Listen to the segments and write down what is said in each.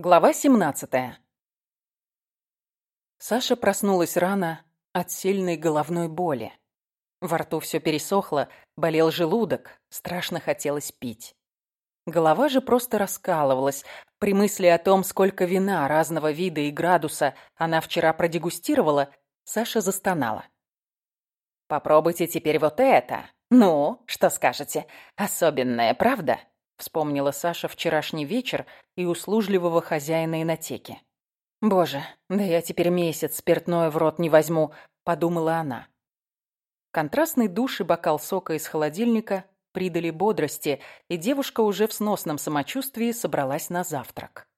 Глава 17 Саша проснулась рано от сильной головной боли. Во рту все пересохло, болел желудок, страшно хотелось пить. Голова же просто раскалывалась. При мысли о том, сколько вина разного вида и градуса она вчера продегустировала, Саша застонала. «Попробуйте теперь вот это. Ну, что скажете? Особенное, правда?» Вспомнила Саша вчерашний вечер и услужливого хозяина инотеки. «Боже, да я теперь месяц спиртное в рот не возьму», — подумала она. Контрастный душ и бокал сока из холодильника придали бодрости, и девушка уже в сносном самочувствии собралась на завтрак.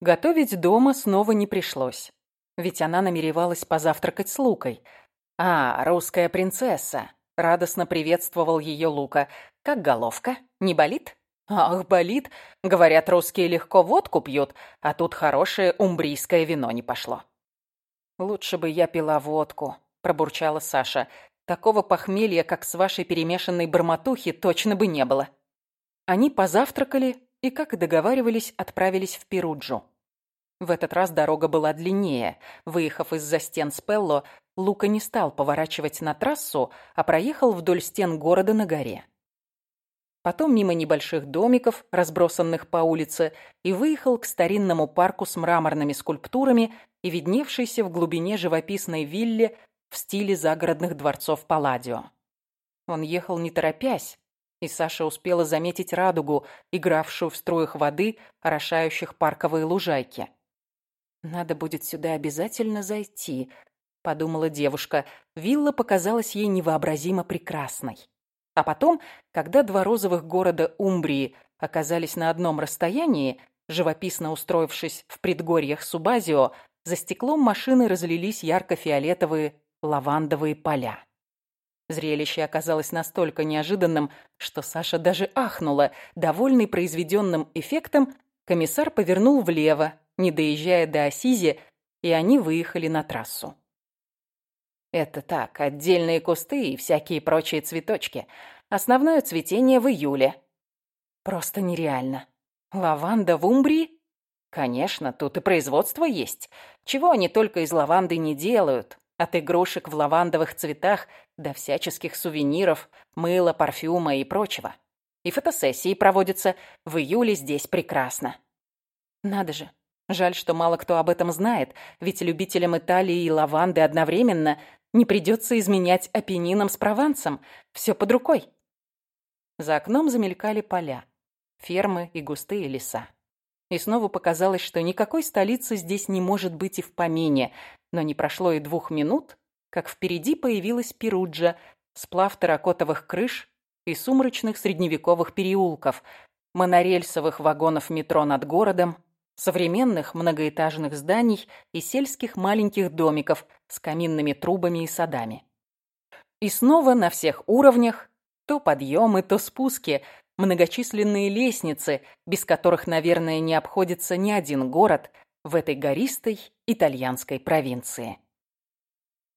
Готовить дома снова не пришлось, ведь она намеревалась позавтракать с Лукой. «А, русская принцесса!» — радостно приветствовал ее Лука. «Как головка? Не болит?» «Ах, болит. Говорят, русские легко водку пьют, а тут хорошее умбрийское вино не пошло». «Лучше бы я пила водку», — пробурчала Саша. «Такого похмелья, как с вашей перемешанной бормотухи, точно бы не было». Они позавтракали и, как и договаривались, отправились в Перуджу. В этот раз дорога была длиннее. Выехав из-за стен Спелло, Лука не стал поворачивать на трассу, а проехал вдоль стен города на горе. Потом мимо небольших домиков, разбросанных по улице, и выехал к старинному парку с мраморными скульптурами и видневшейся в глубине живописной вилле в стиле загородных дворцов Палладио. Он ехал не торопясь, и Саша успела заметить радугу, игравшую в струях воды, орошающих парковые лужайки. «Надо будет сюда обязательно зайти», — подумала девушка. Вилла показалась ей невообразимо прекрасной. А потом, когда два розовых города Умбрии оказались на одном расстоянии, живописно устроившись в предгорьях Субазио, за стеклом машины разлились ярко-фиолетовые лавандовые поля. Зрелище оказалось настолько неожиданным, что Саша даже ахнула. Довольный произведенным эффектом, комиссар повернул влево, не доезжая до Асизи, и они выехали на трассу. Это так, отдельные кусты и всякие прочие цветочки. Основное цветение в июле. Просто нереально. Лаванда в Умбрии? Конечно, тут и производство есть. Чего они только из лаванды не делают. От игрушек в лавандовых цветах до всяческих сувениров, мыла, парфюма и прочего. И фотосессии проводятся. В июле здесь прекрасно. Надо же. Жаль, что мало кто об этом знает, ведь любителям Италии и лаванды одновременно не придется изменять опенином с Провансом. Все под рукой. За окном замелькали поля, фермы и густые леса. И снова показалось, что никакой столицы здесь не может быть и в помине, но не прошло и двух минут, как впереди появилась Перуджа, сплав терракотовых крыш и сумрачных средневековых переулков, монорельсовых вагонов метро над городом, современных многоэтажных зданий и сельских маленьких домиков с каминными трубами и садами. И снова на всех уровнях то подъемы, то спуски, многочисленные лестницы, без которых, наверное, не обходится ни один город в этой гористой итальянской провинции.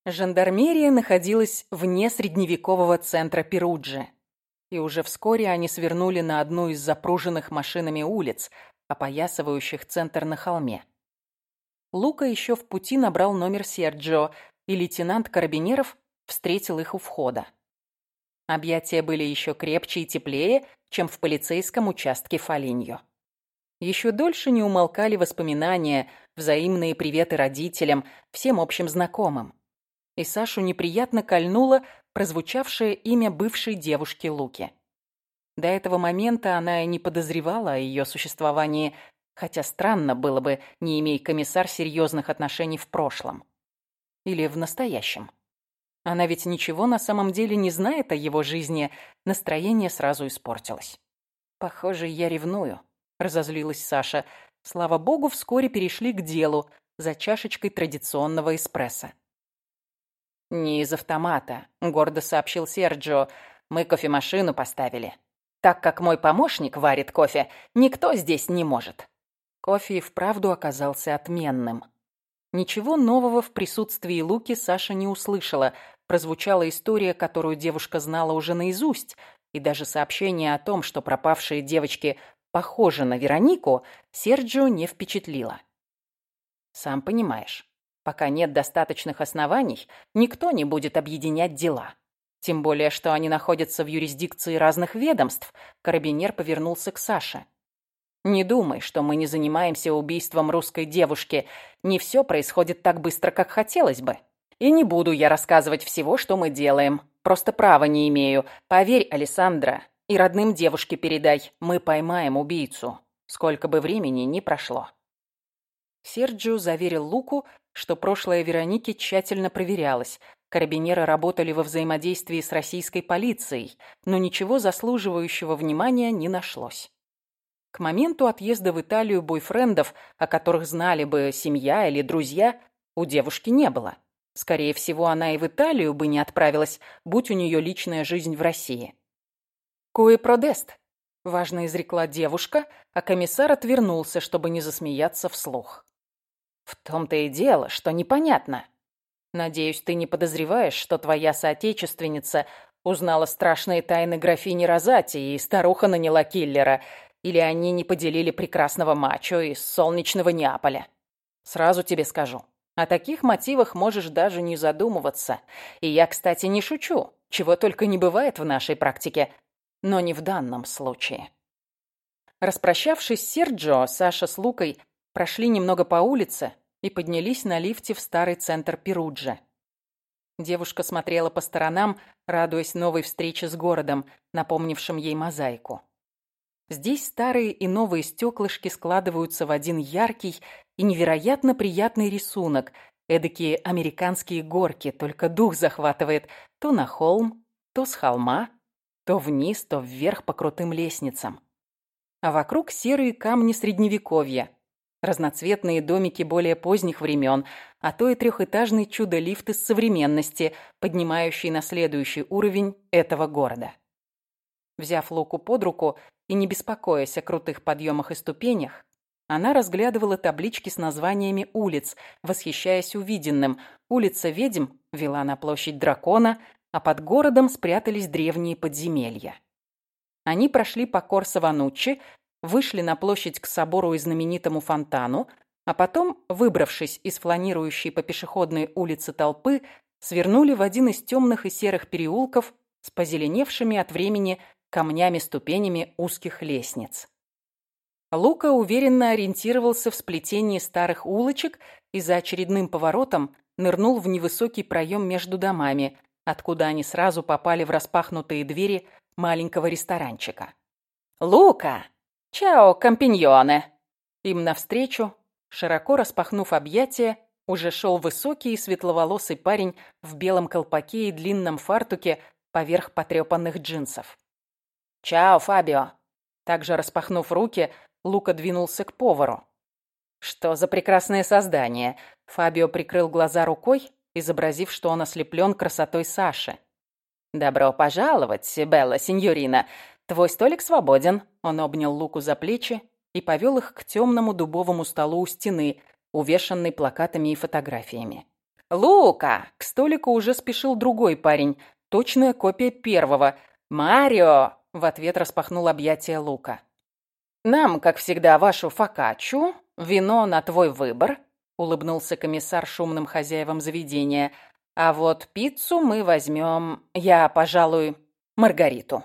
Жандармерия находилась вне средневекового центра Перуджи. И уже вскоре они свернули на одну из запруженных машинами улиц, опоясывающих центр на холме. Лука еще в пути набрал номер Серджио, и лейтенант Карабинеров встретил их у входа. Объятия были еще крепче и теплее, чем в полицейском участке Фолиньо. Еще дольше не умолкали воспоминания, взаимные приветы родителям, всем общим знакомым. И Сашу неприятно кольнуло прозвучавшее имя бывшей девушки Луки. До этого момента она и не подозревала о ее существовании, хотя странно было бы, не имея комиссар серьезных отношений в прошлом. Или в настоящем. Она ведь ничего на самом деле не знает о его жизни. Настроение сразу испортилось. «Похоже, я ревную», — разозлилась Саша. Слава богу, вскоре перешли к делу за чашечкой традиционного эспрессо. «Не из автомата», — гордо сообщил Серджио. «Мы кофемашину поставили. Так как мой помощник варит кофе, никто здесь не может». Кофе и вправду оказался отменным. Ничего нового в присутствии Луки Саша не услышала, прозвучала история, которую девушка знала уже наизусть, и даже сообщение о том, что пропавшие девочки похожа на Веронику, Серджио не впечатлила. Сам понимаешь, пока нет достаточных оснований, никто не будет объединять дела. Тем более, что они находятся в юрисдикции разных ведомств, карабинер повернулся к Саше. Не думай, что мы не занимаемся убийством русской девушки. Не все происходит так быстро, как хотелось бы. И не буду я рассказывать всего, что мы делаем. Просто права не имею. Поверь, Александра, и родным девушке передай. Мы поймаем убийцу. Сколько бы времени ни прошло. Серджио заверил Луку, что прошлое Вероники тщательно проверялось. Карабинеры работали во взаимодействии с российской полицией, но ничего заслуживающего внимания не нашлось. К моменту отъезда в Италию бойфрендов, о которых знали бы семья или друзья, у девушки не было. Скорее всего, она и в Италию бы не отправилась, будь у нее личная жизнь в России. «Куэ продест», — важно изрекла девушка, а комиссар отвернулся, чтобы не засмеяться вслух. «В том-то и дело, что непонятно. Надеюсь, ты не подозреваешь, что твоя соотечественница узнала страшные тайны графини Розати, и старуха наняла киллера — или они не поделили прекрасного мачо из солнечного Неаполя. Сразу тебе скажу, о таких мотивах можешь даже не задумываться. И я, кстати, не шучу, чего только не бывает в нашей практике, но не в данном случае. Распрощавшись с Серджио, Саша с Лукой прошли немного по улице и поднялись на лифте в старый центр Перуджа. Девушка смотрела по сторонам, радуясь новой встрече с городом, напомнившим ей мозаику. Здесь старые и новые стеклышки складываются в один яркий и невероятно приятный рисунок. Эдакие американские горки, только дух захватывает то на холм, то с холма, то вниз, то вверх по крутым лестницам. А вокруг серые камни средневековья, разноцветные домики более поздних времен, а то и трехэтажный чудо-лифт из современности, поднимающий на следующий уровень этого города. Взяв Луку под руку, и не беспокоясь о крутых подъемах и ступенях, она разглядывала таблички с названиями улиц, восхищаясь увиденным. Улица ведьм вела на площадь дракона, а под городом спрятались древние подземелья. Они прошли по Корсо-Вануччи, вышли на площадь к собору и знаменитому фонтану, а потом, выбравшись из фланирующей по пешеходной улице толпы, свернули в один из темных и серых переулков с позеленевшими от времени камнями-ступенями узких лестниц. Лука уверенно ориентировался в сплетении старых улочек и за очередным поворотом нырнул в невысокий проем между домами, откуда они сразу попали в распахнутые двери маленького ресторанчика. «Лука! Чао, компиньоне!» Им навстречу, широко распахнув объятия, уже шел высокий и светловолосый парень в белом колпаке и длинном фартуке поверх потрепанных джинсов. «Чао, Фабио!» Также распахнув руки, Лука двинулся к повару. «Что за прекрасное создание!» Фабио прикрыл глаза рукой, изобразив, что он ослеплен красотой Саши. «Добро пожаловать, Белла Синьорина. Твой столик свободен». Он обнял Луку за плечи и повел их к темному дубовому столу у стены, увешанной плакатами и фотографиями. «Лука!» К столику уже спешил другой парень, точная копия первого. «Марио!» В ответ распахнул объятия Лука. «Нам, как всегда, вашу фокаччу, вино на твой выбор», улыбнулся комиссар шумным хозяевам заведения. «А вот пиццу мы возьмем, я, пожалуй, Маргариту».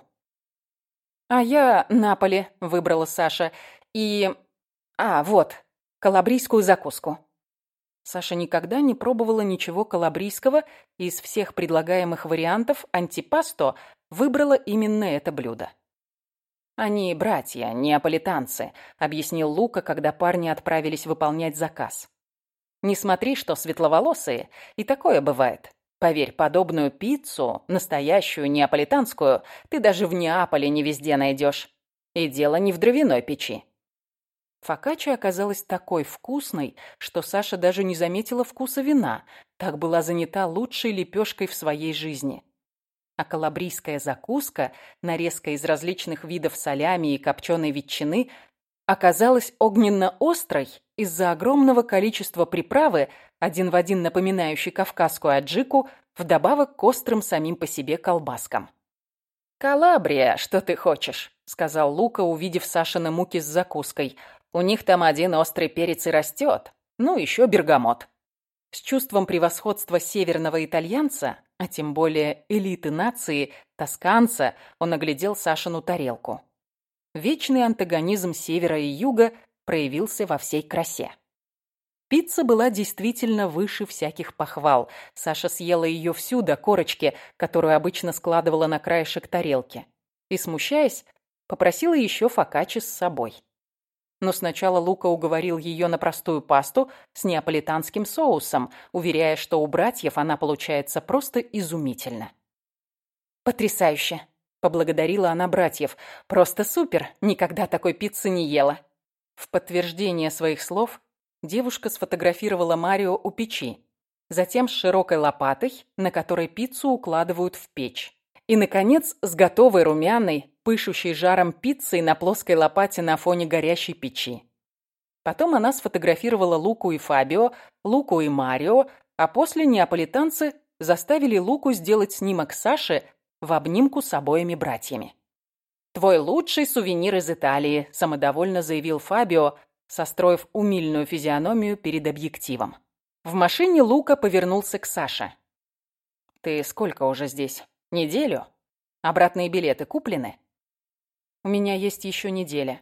«А я Наполи», — выбрала Саша. «И... А, вот, калабрийскую закуску». Саша никогда не пробовала ничего калабрийского, и из всех предлагаемых вариантов антипасто выбрала именно это блюдо. «Они братья, неаполитанцы», — объяснил Лука, когда парни отправились выполнять заказ. «Не смотри, что светловолосые, и такое бывает. Поверь, подобную пиццу, настоящую неаполитанскую, ты даже в Неаполе не везде найдешь. И дело не в дровяной печи». Фокаччо оказалась такой вкусной, что Саша даже не заметила вкуса вина, так была занята лучшей лепешкой в своей жизни а калабрийская закуска, нарезка из различных видов солями и копченой ветчины, оказалась огненно-острой из-за огромного количества приправы, один в один напоминающей кавказскую аджику, вдобавок к острым самим по себе колбаскам. «Калабрия, что ты хочешь?» — сказал Лука, увидев Сашины муки с закуской. «У них там один острый перец и растет. Ну, еще бергамот». С чувством превосходства северного итальянца, а тем более элиты нации, тосканца, он оглядел Сашину тарелку. Вечный антагонизм севера и юга проявился во всей красе. Пицца была действительно выше всяких похвал. Саша съела ее всю до корочки, которую обычно складывала на краешек тарелки. И, смущаясь, попросила еще фокаччи с собой. Но сначала Лука уговорил ее на простую пасту с неаполитанским соусом, уверяя, что у братьев она получается просто изумительно. «Потрясающе!» – поблагодарила она братьев. «Просто супер! Никогда такой пиццы не ела!» В подтверждение своих слов девушка сфотографировала Марио у печи, затем с широкой лопатой, на которой пиццу укладывают в печь. И, наконец, с готовой румяной, пышущей жаром пиццей на плоской лопате на фоне горящей печи. Потом она сфотографировала Луку и Фабио, Луку и Марио, а после неаполитанцы заставили Луку сделать снимок Саши в обнимку с обоими братьями. «Твой лучший сувенир из Италии», – самодовольно заявил Фабио, состроив умильную физиономию перед объективом. В машине Лука повернулся к Саше. «Ты сколько уже здесь?» Неделю? Обратные билеты куплены? У меня есть еще неделя,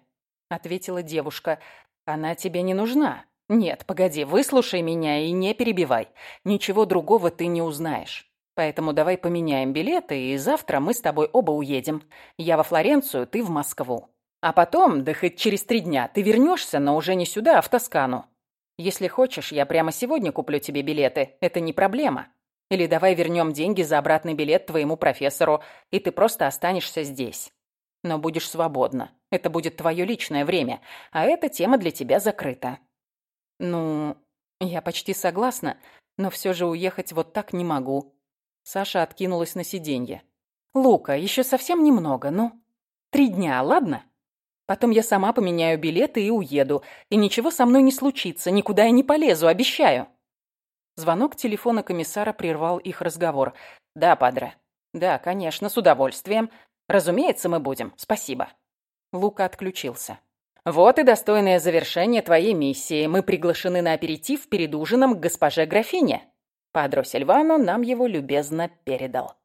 ответила девушка. Она тебе не нужна. Нет, погоди, выслушай меня и не перебивай. Ничего другого ты не узнаешь. Поэтому давай поменяем билеты, и завтра мы с тобой оба уедем. Я во Флоренцию, ты в Москву. А потом, да хоть через три дня, ты вернешься, но уже не сюда, а в Тоскану. Если хочешь, я прямо сегодня куплю тебе билеты. Это не проблема. Или давай вернем деньги за обратный билет твоему профессору, и ты просто останешься здесь. Но будешь свободна. Это будет твое личное время, а эта тема для тебя закрыта. Ну, я почти согласна, но все же уехать вот так не могу. Саша откинулась на сиденье. Лука, еще совсем немного, ну. Три дня, ладно? Потом я сама поменяю билеты и уеду. И ничего со мной не случится, никуда я не полезу, обещаю. Звонок телефона комиссара прервал их разговор. «Да, падре. Да, конечно, с удовольствием. Разумеется, мы будем. Спасибо». Лука отключился. «Вот и достойное завершение твоей миссии. Мы приглашены на аперитив перед ужином к госпоже графине. Падро Сильвано нам его любезно передал».